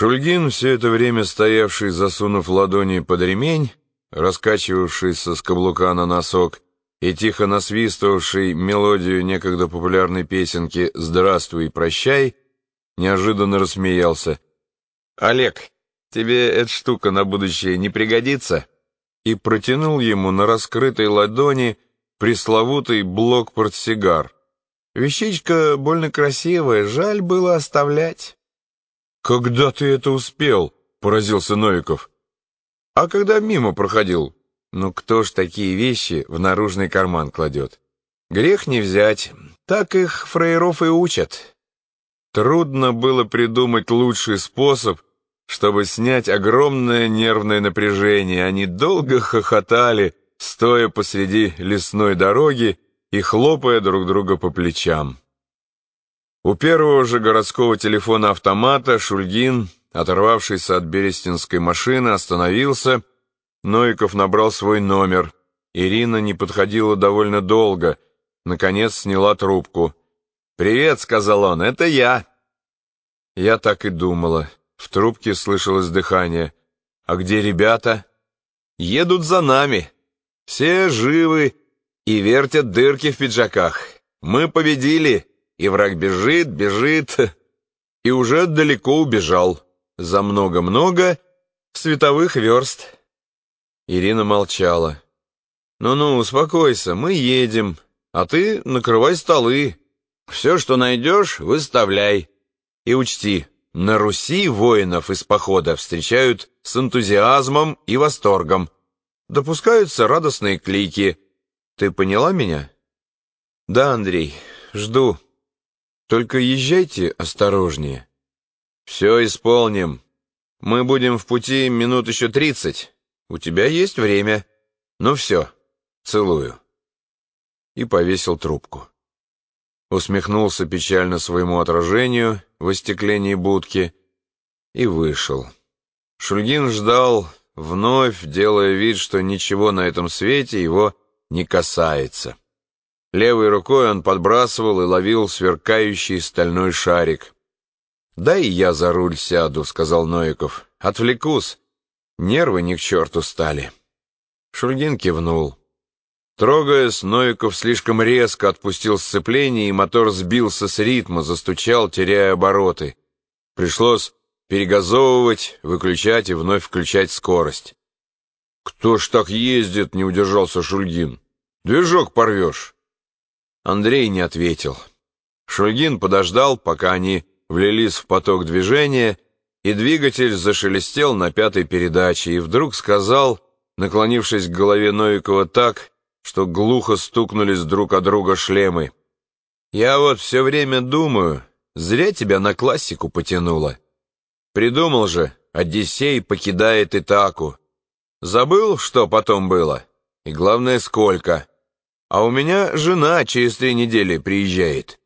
Шульгин, все это время стоявший, засунув ладони под ремень, раскачивавшийся с каблука на носок и тихо насвистывавший мелодию некогда популярной песенки «Здравствуй, прощай», неожиданно рассмеялся. «Олег, тебе эта штука на будущее не пригодится?» и протянул ему на раскрытой ладони пресловутый блок портсигар. Вещичка больно красивая, жаль было оставлять. «Когда ты это успел?» — поразился Новиков. «А когда мимо проходил?» «Ну кто ж такие вещи в наружный карман кладет?» «Грех не взять, так их фраеров и учат». Трудно было придумать лучший способ, чтобы снять огромное нервное напряжение. Они долго хохотали, стоя посреди лесной дороги и хлопая друг друга по плечам. У первого же городского телефона-автомата Шульгин, оторвавшийся от берестинской машины, остановился. Новиков набрал свой номер. Ирина не подходила довольно долго. Наконец сняла трубку. «Привет», — сказал он, — «это я». Я так и думала. В трубке слышалось дыхание. «А где ребята?» «Едут за нами. Все живы и вертят дырки в пиджаках. Мы победили». И враг бежит, бежит, и уже далеко убежал. За много-много световых верст. Ирина молчала. «Ну-ну, успокойся, мы едем, а ты накрывай столы. Все, что найдешь, выставляй. И учти, на Руси воинов из похода встречают с энтузиазмом и восторгом. Допускаются радостные клики. Ты поняла меня?» «Да, Андрей, жду». Только езжайте осторожнее. Все исполним. Мы будем в пути минут еще тридцать. У тебя есть время. Ну все, целую. И повесил трубку. Усмехнулся печально своему отражению в остеклении будки и вышел. Шульгин ждал, вновь делая вид, что ничего на этом свете его не касается. Левой рукой он подбрасывал и ловил сверкающий стальной шарик. «Дай я за руль сяду», — сказал Новиков. «Отвлекусь. Нервы ни к черту стали». Шульгин кивнул. Трогаясь, Новиков слишком резко отпустил сцепление, и мотор сбился с ритма, застучал, теряя обороты. Пришлось перегазовывать, выключать и вновь включать скорость. «Кто ж так ездит?» — не удержался Шульгин. «Движок порвешь». Андрей не ответил. Шульгин подождал, пока они влились в поток движения, и двигатель зашелестел на пятой передаче, и вдруг сказал, наклонившись к голове Новикова так, что глухо стукнулись друг о друга шлемы. «Я вот все время думаю, зря тебя на классику потянуло. Придумал же, Одиссей покидает Итаку. Забыл, что потом было? И главное, сколько?» А у меня жена через три недели приезжает.